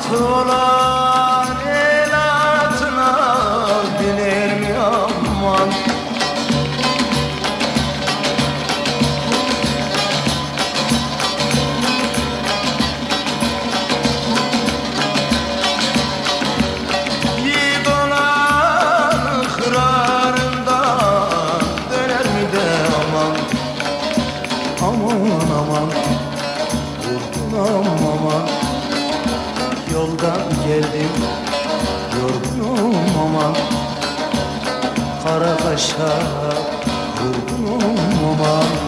错了。Yorgunum aman Kara kaşa vurgunum aman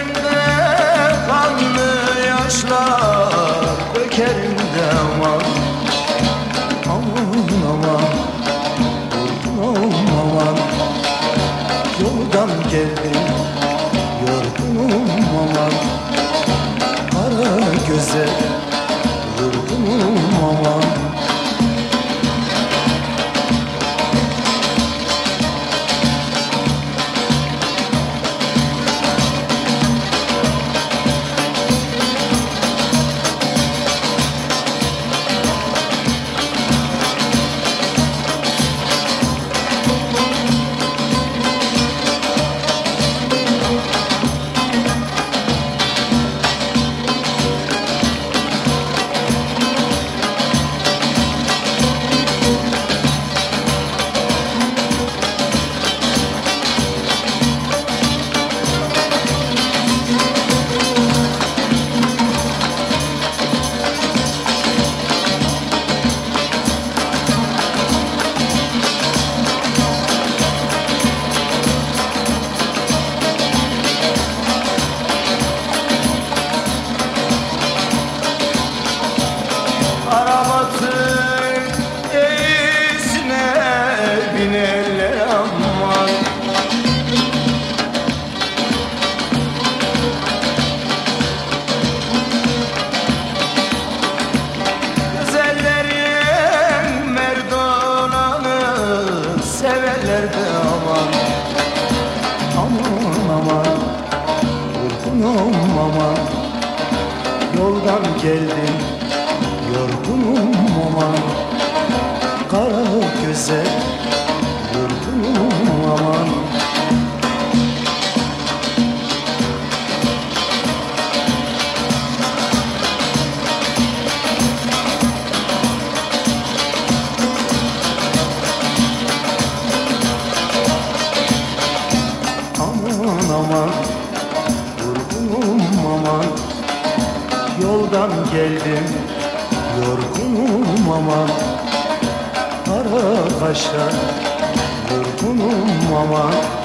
Yoldan geldim yorgunum aman Kara göze vurdum aman Arabatın eğisine binerler aman. Güzellerin merdonanı severler de aman. Aman aman vurgunum aman. Yoldan geldim geldim. Yorgunum aman Kara kaşa Yorgunum aman